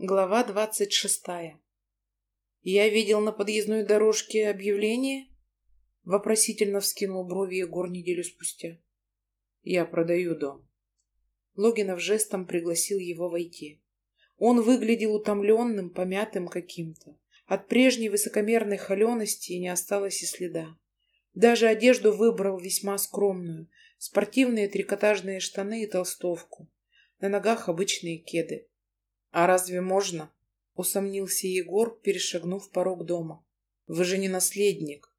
Глава двадцать шестая. «Я видел на подъездной дорожке объявление?» Вопросительно вскинул брови Егор неделю спустя. «Я продаю дом». Логинов жестом пригласил его войти. Он выглядел утомленным, помятым каким-то. От прежней высокомерной холености не осталось и следа. Даже одежду выбрал весьма скромную. Спортивные трикотажные штаны и толстовку. На ногах обычные кеды. «А разве можно?» — усомнился Егор, перешагнув порог дома. «Вы же не наследник.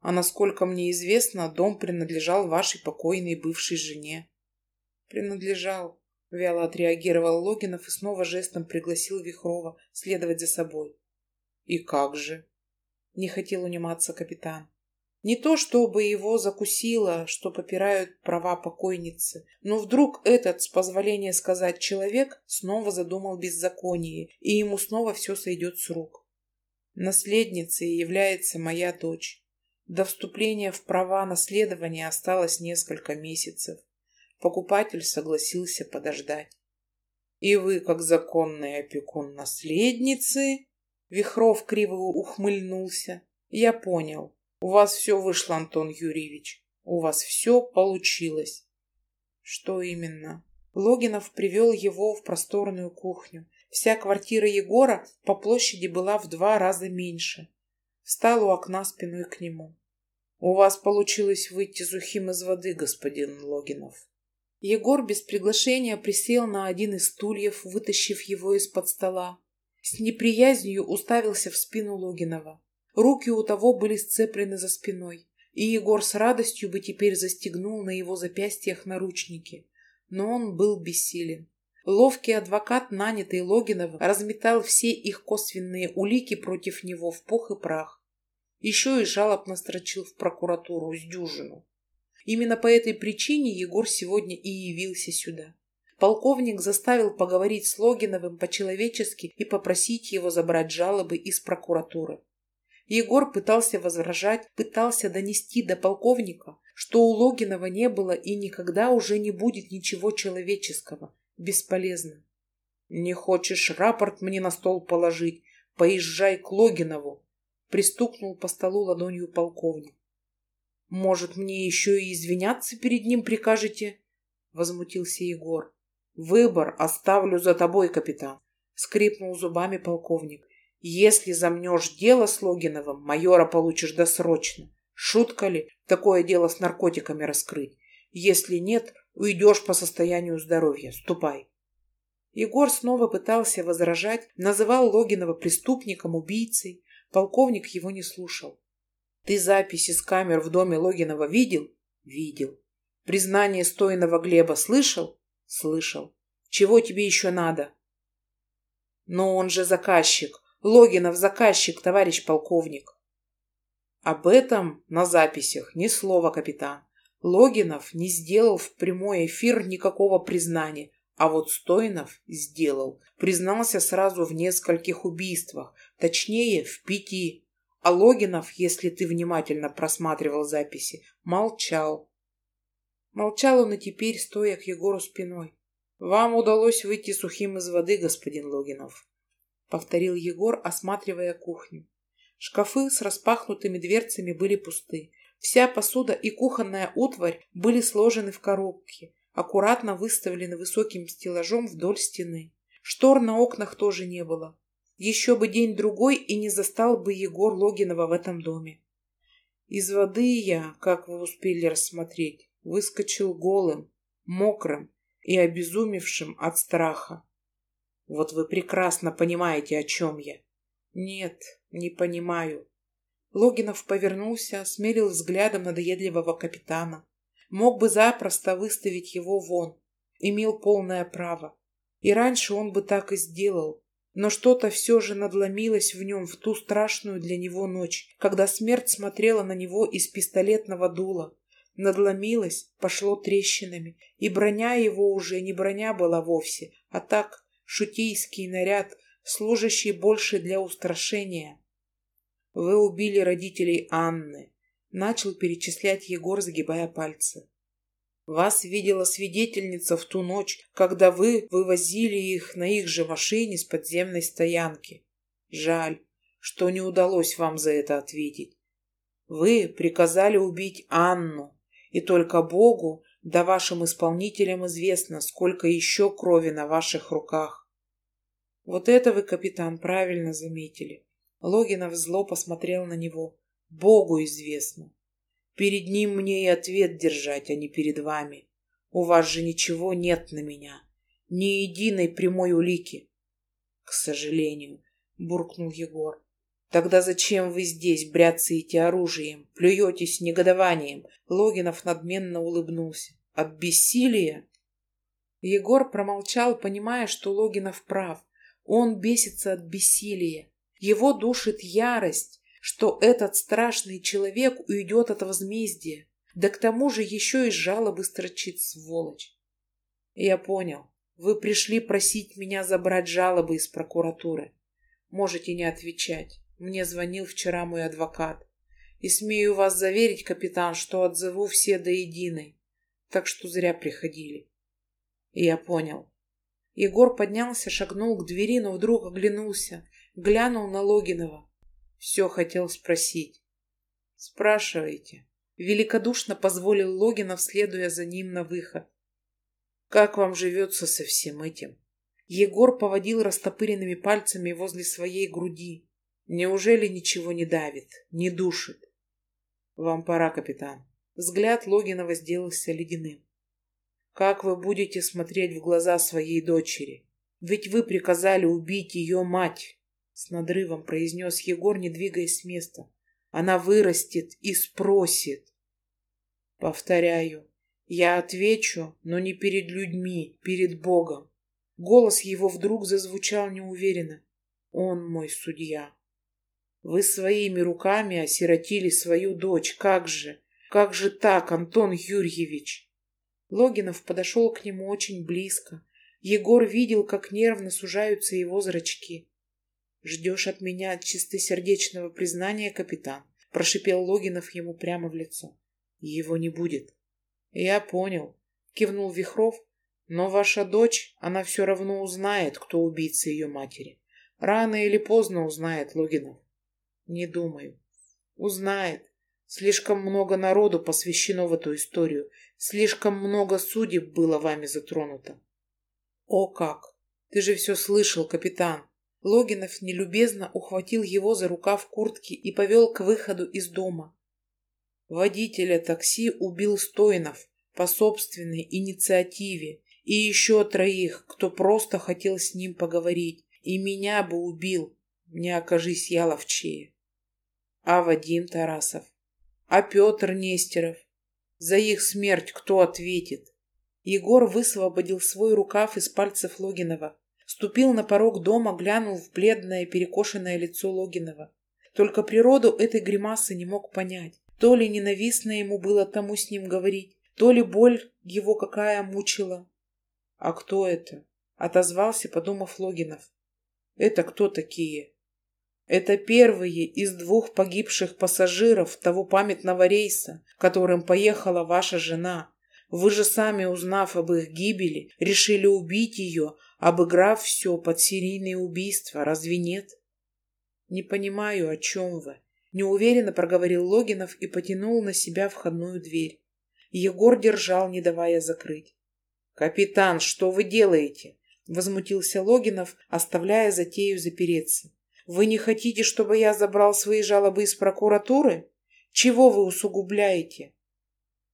А насколько мне известно, дом принадлежал вашей покойной бывшей жене». «Принадлежал», — вяло отреагировал Логинов и снова жестом пригласил Вихрова следовать за собой. «И как же?» — не хотел униматься капитан. Не то чтобы его закусило, что попирают права покойницы, но вдруг этот, с позволения сказать, человек снова задумал беззаконие, и ему снова все сойдет с рук. Наследницей является моя дочь. До вступления в права наследования осталось несколько месяцев. Покупатель согласился подождать. И вы, как законный опекун наследницы, Вихров криво ухмыльнулся. Я понял. У вас все вышло, Антон Юрьевич. У вас все получилось. Что именно? Логинов привел его в просторную кухню. Вся квартира Егора по площади была в два раза меньше. Встал у окна спиной к нему. У вас получилось выйти сухим из воды, господин Логинов. Егор без приглашения присел на один из стульев, вытащив его из-под стола. С неприязнью уставился в спину Логинова. Руки у того были сцеплены за спиной, и Егор с радостью бы теперь застегнул на его запястьях наручники. Но он был бессилен. Ловкий адвокат, нанятый Логинов, разметал все их косвенные улики против него в пух и прах. Еще и жалоб настрочил в прокуратуру с дюжину. Именно по этой причине Егор сегодня и явился сюда. Полковник заставил поговорить с Логиновым по-человечески и попросить его забрать жалобы из прокуратуры. Егор пытался возражать, пытался донести до полковника, что у Логинова не было и никогда уже не будет ничего человеческого. Бесполезно. «Не хочешь рапорт мне на стол положить? Поезжай к Логинову!» Пристукнул по столу ладонью полковник. «Может, мне еще и извиняться перед ним прикажете?» Возмутился Егор. «Выбор оставлю за тобой, капитан!» Скрипнул зубами полковник. Если замнешь дело с Логиновым, майора получишь досрочно. Шутка ли такое дело с наркотиками раскрыть? Если нет, уйдешь по состоянию здоровья. Ступай. Егор снова пытался возражать, называл Логинова преступником, убийцей. Полковник его не слушал. Ты записи с камер в доме Логинова видел? Видел. Признание стоиного Глеба слышал? Слышал. Чего тебе еще надо? Но он же заказчик. Логинов заказчик, товарищ полковник. Об этом на записях ни слова, капитан. Логинов не сделал в прямой эфир никакого признания, а вот Стоинов сделал. Признался сразу в нескольких убийствах, точнее, в пяти. А Логинов, если ты внимательно просматривал записи, молчал. Молчал он и теперь, стоя к Егору спиной. Вам удалось выйти сухим из воды, господин Логинов. — повторил Егор, осматривая кухню. Шкафы с распахнутыми дверцами были пусты. Вся посуда и кухонная утварь были сложены в коробки, аккуратно выставлены высоким стеллажом вдоль стены. Штор на окнах тоже не было. Еще бы день-другой и не застал бы Егор Логинова в этом доме. Из воды я, как вы успели рассмотреть, выскочил голым, мокрым и обезумевшим от страха. Вот вы прекрасно понимаете, о чем я. Нет, не понимаю. Логинов повернулся, смерил взглядом надоедливого капитана. Мог бы запросто выставить его вон. Имел полное право. И раньше он бы так и сделал. Но что-то все же надломилось в нем в ту страшную для него ночь, когда смерть смотрела на него из пистолетного дула. Надломилось, пошло трещинами, и броня его уже не броня была вовсе, а так шутейский наряд, служащий больше для устрашения. Вы убили родителей Анны. Начал перечислять Егор, загибая пальцы. Вас видела свидетельница в ту ночь, когда вы вывозили их на их же машине с подземной стоянки. Жаль, что не удалось вам за это ответить. Вы приказали убить Анну, и только Богу да вашим исполнителям известно, сколько еще крови на ваших руках. Вот это вы, капитан, правильно заметили. Логинов зло посмотрел на него. Богу известно. Перед ним мне и ответ держать, а не перед вами. У вас же ничего нет на меня. Ни единой прямой улики. К сожалению, буркнул Егор. Тогда зачем вы здесь бряцаете оружием, плюетесь негодованием? Логинов надменно улыбнулся. От бессилия? Егор промолчал, понимая, что Логинов прав. Он бесится от бессилия. Его душит ярость, что этот страшный человек уйдет от возмездия. Да к тому же еще и жалобы строчит, сволочь. Я понял. Вы пришли просить меня забрать жалобы из прокуратуры. Можете не отвечать. Мне звонил вчера мой адвокат. И смею вас заверить, капитан, что отзову все до единой. Так что зря приходили. Я понял. Егор поднялся, шагнул к двери, но вдруг оглянулся, глянул на Логинова. Все хотел спросить. Спрашивайте. Великодушно позволил Логинов, следуя за ним на выход. Как вам живется со всем этим? Егор поводил растопыренными пальцами возле своей груди. Неужели ничего не давит, не душит? Вам пора, капитан. Взгляд Логинова сделался ледяным. Как вы будете смотреть в глаза своей дочери? Ведь вы приказали убить ее мать, с надрывом произнес Егор, не двигаясь с места. Она вырастет и спросит. Повторяю, я отвечу, но не перед людьми, перед Богом. Голос его вдруг зазвучал неуверенно. Он мой судья. Вы своими руками осиротили свою дочь. Как же? Как же так, Антон Юрьевич? Логинов подошел к нему очень близко. Егор видел, как нервно сужаются его зрачки. «Ждешь от меня чистосердечного признания, капитан?» — прошипел Логинов ему прямо в лицо. «Его не будет». «Я понял», — кивнул Вихров. «Но ваша дочь, она все равно узнает, кто убийца ее матери. Рано или поздно узнает Логинов». «Не думаю». «Узнает. Слишком много народу посвящено в эту историю. Слишком много судеб было вами затронуто. О как! Ты же все слышал, капитан. Логинов нелюбезно ухватил его за рукав куртки и повел к выходу из дома. Водителя такси убил Стоинов по собственной инициативе и еще троих, кто просто хотел с ним поговорить. И меня бы убил, не окажись я ловчее. А Вадим Тарасов а Петр Нестеров? За их смерть кто ответит? Егор высвободил свой рукав из пальцев Логинова. Ступил на порог дома, глянул в бледное, перекошенное лицо Логинова. Только природу этой гримасы не мог понять. То ли ненавистно ему было тому с ним говорить, то ли боль его какая мучила. «А кто это?» — отозвался, подумав Логинов. «Это кто такие?» Это первые из двух погибших пассажиров того памятного рейса, которым поехала ваша жена. Вы же сами, узнав об их гибели, решили убить ее, обыграв все под серийные убийства, разве нет? Не понимаю, о чем вы. Неуверенно проговорил Логинов и потянул на себя входную дверь. Егор держал, не давая закрыть. «Капитан, что вы делаете?» Возмутился Логинов, оставляя затею запереться. Вы не хотите, чтобы я забрал свои жалобы из прокуратуры? Чего вы усугубляете?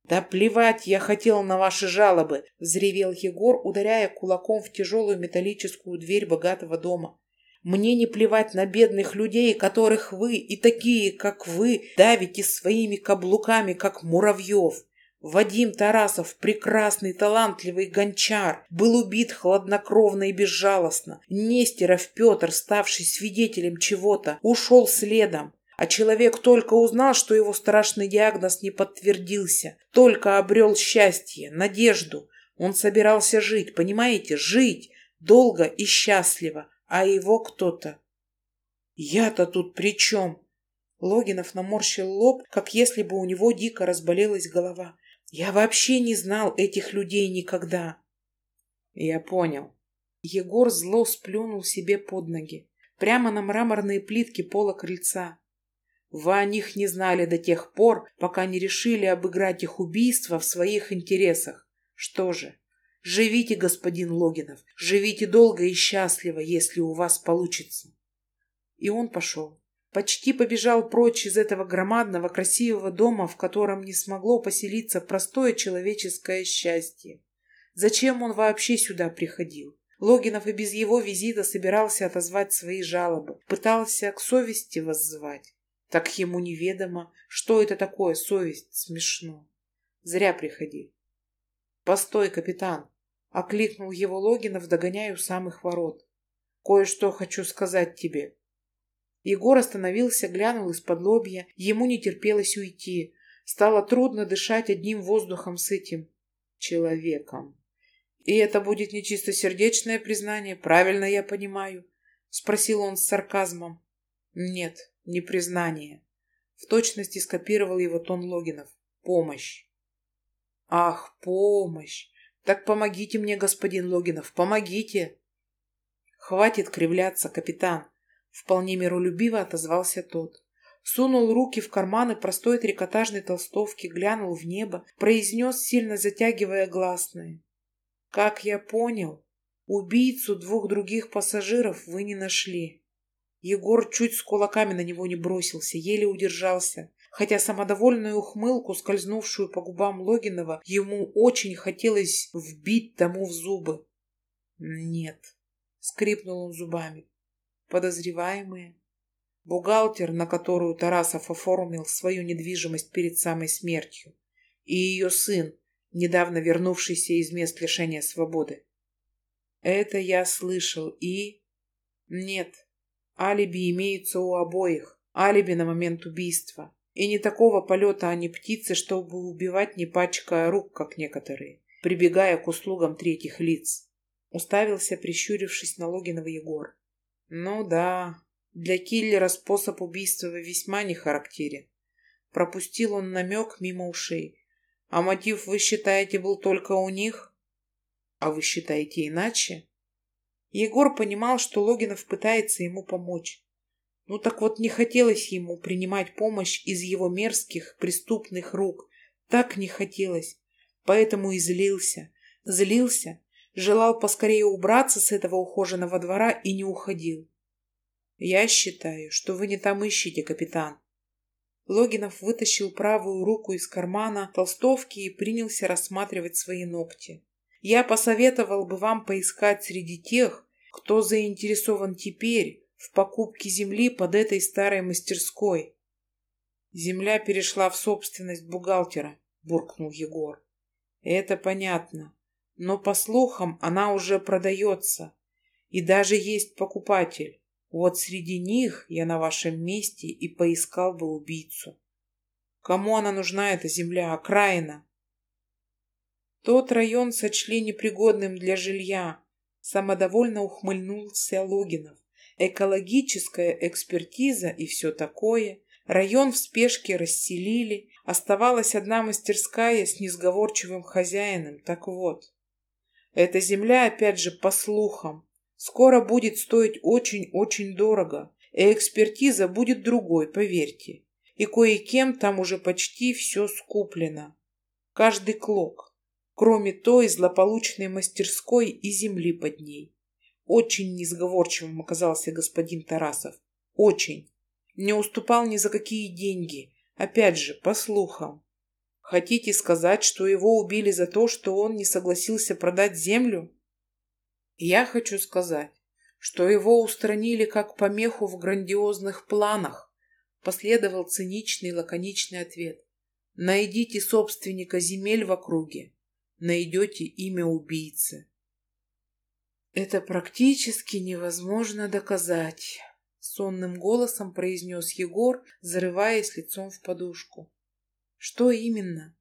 Да плевать я хотел на ваши жалобы, взревел Егор, ударяя кулаком в тяжелую металлическую дверь богатого дома. Мне не плевать на бедных людей, которых вы и такие, как вы, давите своими каблуками, как муравьев. Вадим Тарасов, прекрасный, талантливый гончар, был убит хладнокровно и безжалостно. Нестеров Петр, ставший свидетелем чего-то, ушел следом. А человек только узнал, что его страшный диагноз не подтвердился, только обрел счастье, надежду. Он собирался жить, понимаете, жить долго и счастливо, а его кто-то. Я-то тут при чем? Логинов наморщил лоб, как если бы у него дико разболелась голова. Я вообще не знал этих людей никогда. Я понял. Егор зло сплюнул себе под ноги, прямо на мраморные плитки пола крыльца. Вы о них не знали до тех пор, пока не решили обыграть их убийство в своих интересах. Что же, живите, господин Логинов, живите долго и счастливо, если у вас получится. И он пошел. Почти побежал прочь из этого громадного красивого дома, в котором не смогло поселиться простое человеческое счастье. Зачем он вообще сюда приходил? Логинов и без его визита собирался отозвать свои жалобы, пытался к совести воззвать. Так ему неведомо, что это такое совесть. Смешно. Зря приходи. Постой, капитан. Окликнул его Логинов, догоняя у самых ворот. Кое-что хочу сказать тебе. Егор остановился, глянул из-под лобья. Ему не терпелось уйти. Стало трудно дышать одним воздухом с этим человеком. И это будет не чистосердечное признание, правильно я понимаю? Спросил он с сарказмом. Нет, не признание. В точности скопировал его тон Логинов. Помощь. Ах, помощь. Так помогите мне, господин Логинов, помогите. Хватит кривляться, капитан. Вполне миролюбиво отозвался тот. Сунул руки в карманы простой трикотажной толстовки, глянул в небо, произнес, сильно затягивая гласные. «Как я понял, убийцу двух других пассажиров вы не нашли». Егор чуть с кулаками на него не бросился, еле удержался. Хотя самодовольную ухмылку, скользнувшую по губам Логинова, ему очень хотелось вбить тому в зубы. «Нет», — скрипнул он зубами. «Подозреваемые?» Бухгалтер, на которую Тарасов оформил свою недвижимость перед самой смертью, и ее сын, недавно вернувшийся из мест лишения свободы. Это я слышал и... Нет, Алиби имеются у обоих. Алиби на момент убийства. И не такого полета они птицы, чтобы убивать, не пачкая рук, как некоторые, прибегая к услугам третьих лиц. Уставился, прищурившись на Логинова Егор. Ну да, для киллера способ убийства весьма не характерен. Пропустил он намек мимо ушей. А мотив, вы считаете, был только у них? А вы считаете иначе? Егор понимал, что Логинов пытается ему помочь. Ну так вот не хотелось ему принимать помощь из его мерзких, преступных рук. Так не хотелось. Поэтому и злился. Злился, желал поскорее убраться с этого ухоженного двора и не уходил. «Я считаю, что вы не там ищете, капитан». Логинов вытащил правую руку из кармана толстовки и принялся рассматривать свои ногти. Я посоветовал бы вам поискать среди тех, кто заинтересован теперь в покупке земли под этой старой мастерской. Земля перешла в собственность бухгалтера, буркнул Егор. Это понятно. Но, по слухам, она уже продается. И даже есть покупатель. Вот среди них я на вашем месте и поискал бы убийцу. Кому она нужна, эта земля, окраина? Тот район сочли непригодным для жилья. Самодовольно ухмыльнулся Логинов. Экологическая экспертиза и все такое. Район в спешке расселили. Оставалась одна мастерская с несговорчивым хозяином. Так вот, эта земля, опять же, по слухам, скоро будет стоить очень-очень дорого. И экспертиза будет другой, поверьте. И кое-кем там уже почти все скуплено. Каждый клок кроме той злополучной мастерской и земли под ней. Очень несговорчивым оказался господин Тарасов. Очень. Не уступал ни за какие деньги. Опять же, по слухам. Хотите сказать, что его убили за то, что он не согласился продать землю? Я хочу сказать, что его устранили как помеху в грандиозных планах. Последовал циничный лаконичный ответ. Найдите собственника земель в округе найдете имя убийцы. Это практически невозможно доказать, сонным голосом произнес Егор, зарываясь лицом в подушку. Что именно?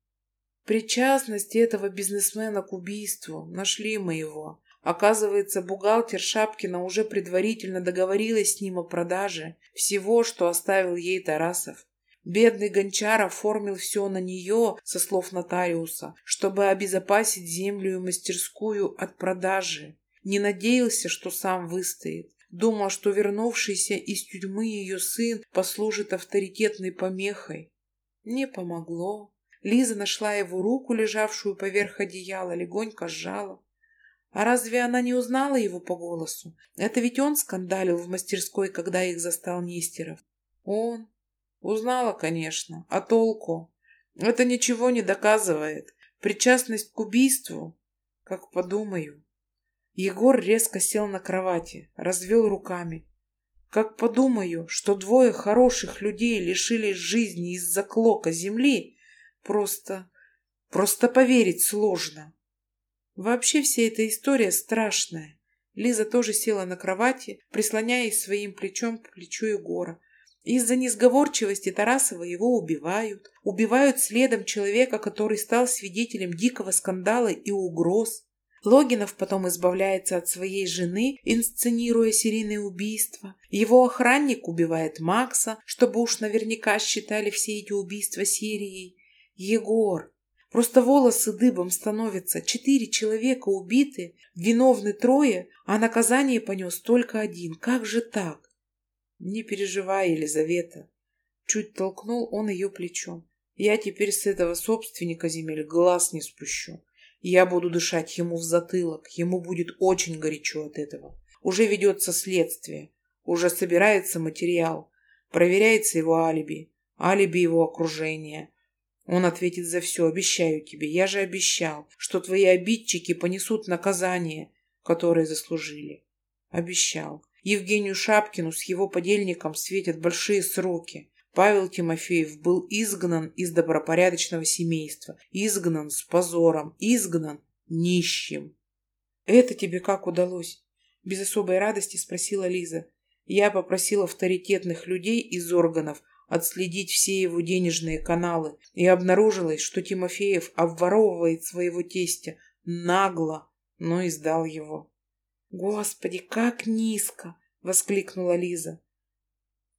Причастность этого бизнесмена к убийству. Нашли мы его. Оказывается, бухгалтер Шапкина уже предварительно договорилась с ним о продаже всего, что оставил ей Тарасов. Бедный гончар оформил все на нее, со слов нотариуса, чтобы обезопасить землю и мастерскую от продажи. Не надеялся, что сам выстоит. Думал, что вернувшийся из тюрьмы ее сын послужит авторитетной помехой. Не помогло. Лиза нашла его руку, лежавшую поверх одеяла, легонько сжала. А разве она не узнала его по голосу? Это ведь он скандалил в мастерской, когда их застал Нестеров. Он. Узнала, конечно. А толку? Это ничего не доказывает. Причастность к убийству? Как подумаю. Егор резко сел на кровати, развел руками. Как подумаю, что двое хороших людей лишились жизни из-за клока земли, просто... просто поверить сложно. Вообще вся эта история страшная. Лиза тоже села на кровати, прислоняясь своим плечом к плечу Егора. Из-за несговорчивости Тарасова его убивают. Убивают следом человека, который стал свидетелем дикого скандала и угроз. Логинов потом избавляется от своей жены, инсценируя серийное убийство. Его охранник убивает Макса, чтобы уж наверняка считали все эти убийства серией. Егор. Просто волосы дыбом становятся. Четыре человека убиты, виновны трое, а наказание понес только один. Как же так? Не переживай, Елизавета. Чуть толкнул он ее плечом. Я теперь с этого собственника земель глаз не спущу. Я буду дышать ему в затылок, ему будет очень горячо от этого. Уже ведется следствие, уже собирается материал, проверяется его алиби, алиби его окружения. Он ответит за все, обещаю тебе. Я же обещал, что твои обидчики понесут наказание, которое заслужили. Обещал. Евгению Шапкину с его подельником светят большие сроки. Павел Тимофеев был изгнан из добропорядочного семейства, изгнан с позором, изгнан нищим. «Это тебе как удалось?» – без особой радости спросила Лиза. «Я попросил авторитетных людей из органов отследить все его денежные каналы, и обнаружилось, что Тимофеев обворовывает своего тестя нагло, но издал его». «Господи, как низко!» – воскликнула Лиза.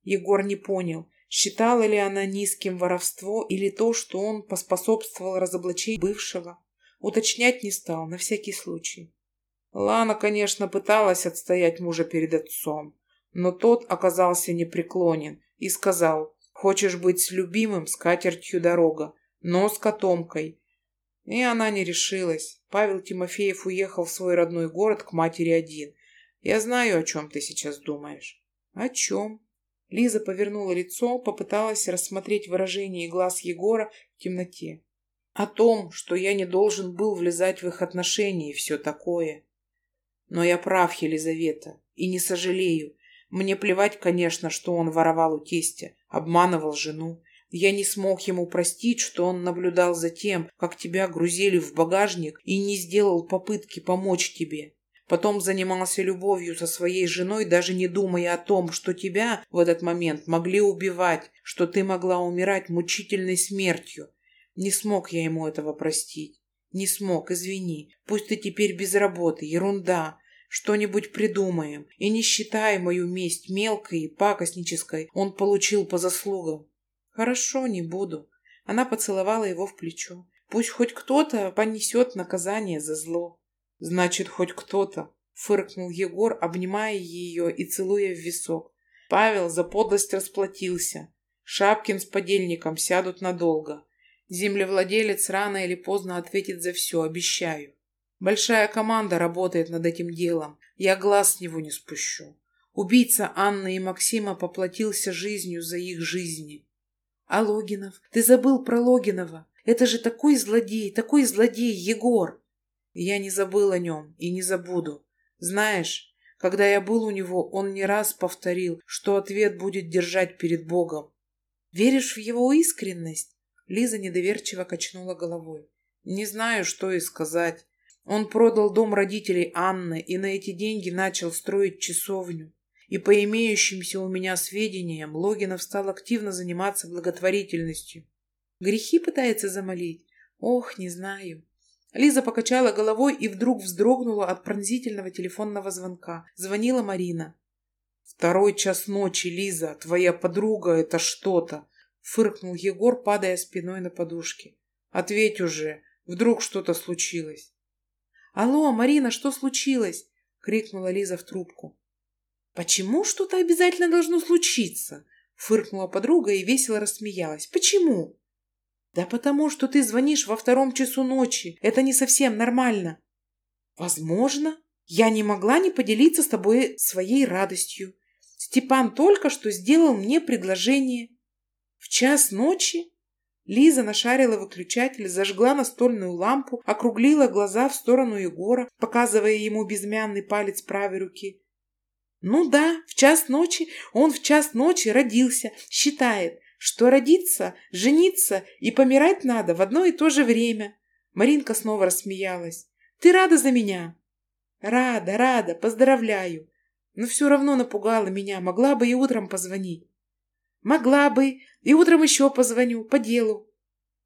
Егор не понял, Считала ли она низким воровство или то, что он поспособствовал разоблачению бывшего? Уточнять не стал, на всякий случай. Лана, конечно, пыталась отстоять мужа перед отцом, но тот оказался непреклонен и сказал, «Хочешь быть с любимым, с катертью дорога, но с котомкой». И она не решилась. Павел Тимофеев уехал в свой родной город к матери один. Я знаю, о чем ты сейчас думаешь. О чем? Лиза повернула лицо, попыталась рассмотреть выражение глаз Егора в темноте. О том, что я не должен был влезать в их отношения и все такое. Но я прав, Елизавета, и не сожалею. Мне плевать, конечно, что он воровал у тестя, обманывал жену. Я не смог ему простить, что он наблюдал за тем, как тебя грузили в багажник и не сделал попытки помочь тебе. Потом занимался любовью со своей женой, даже не думая о том, что тебя в этот момент могли убивать, что ты могла умирать мучительной смертью. Не смог я ему этого простить. Не смог, извини. Пусть ты теперь без работы, ерунда. Что-нибудь придумаем. И не считай мою месть мелкой и пакостнической. Он получил по заслугам. Хорошо, не буду. Она поцеловала его в плечо. Пусть хоть кто-то понесет наказание за зло. Значит, хоть кто-то, фыркнул Егор, обнимая ее и целуя в висок. Павел за подлость расплатился. Шапкин с подельником сядут надолго. Землевладелец рано или поздно ответит за все, обещаю. Большая команда работает над этим делом. Я глаз с него не спущу. Убийца Анны и Максима поплатился жизнью за их жизни. А Логинов? Ты забыл про Логинова? Это же такой злодей, такой злодей, Егор. Я не забыл о нем и не забуду. Знаешь, когда я был у него, он не раз повторил, что ответ будет держать перед Богом. Веришь в его искренность? Лиза недоверчиво качнула головой. Не знаю, что и сказать. Он продал дом родителей Анны и на эти деньги начал строить часовню. И по имеющимся у меня сведениям, Логинов стал активно заниматься благотворительностью. Грехи пытается замолить? Ох, не знаю. Лиза покачала головой и вдруг вздрогнула от пронзительного телефонного звонка. Звонила Марина. «Второй час ночи, Лиза. Твоя подруга — это что-то. Фыркнул Егор, падая спиной на подушке. Ответь уже, вдруг что-то случилось. Алло, Марина, что случилось? Крикнула Лиза в трубку. Почему что-то обязательно должно случиться? Фыркнула подруга и весело рассмеялась. Почему? Да потому что ты звонишь во втором часу ночи. Это не совсем нормально. Возможно. Я не могла не поделиться с тобой своей радостью. Степан только что сделал мне предложение. В час ночи Лиза нашарила выключатель, зажгла настольную лампу, округлила глаза в сторону Егора, показывая ему безмянный палец правой руки. Ну да, в час ночи он в час ночи родился, считает, что родиться, жениться и помирать надо в одно и то же время. Маринка снова рассмеялась. Ты рада за меня? Рада, рада, поздравляю. Но все равно напугала меня, могла бы и утром позвонить. Могла бы, и утром еще позвоню, по делу.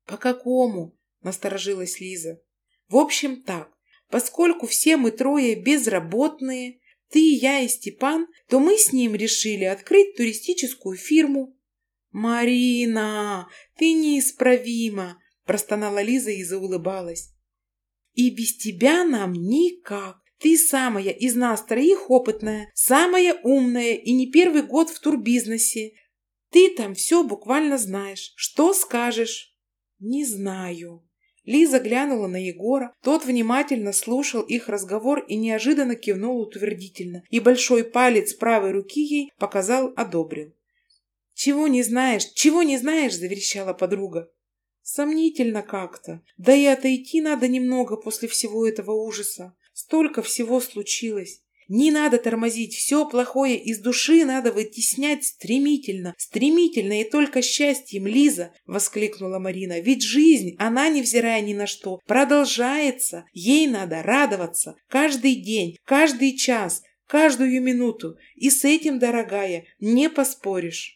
По какому? Насторожилась Лиза. В общем так, поскольку все мы трое безработные, ты, я и Степан, то мы с ним решили открыть туристическую фирму. «Марина, ты неисправима!» – простонала Лиза и заулыбалась. «И без тебя нам никак. Ты самая из нас троих опытная, самая умная и не первый год в турбизнесе. Ты там все буквально знаешь. Что скажешь?» «Не знаю». Лиза глянула на Егора. Тот внимательно слушал их разговор и неожиданно кивнул утвердительно. И большой палец правой руки ей показал одобрил. «Чего не знаешь? Чего не знаешь?» – заверещала подруга. «Сомнительно как-то. Да и отойти надо немного после всего этого ужаса. Столько всего случилось. Не надо тормозить, все плохое из души надо вытеснять стремительно, стремительно и только счастьем, Лиза!» — воскликнула Марина. «Ведь жизнь, она, невзирая ни на что, продолжается. Ей надо радоваться каждый день, каждый час, каждую минуту. И с этим, дорогая, не поспоришь».